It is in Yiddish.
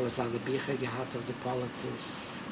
alle seine Bücher gehabt auf die Polizis,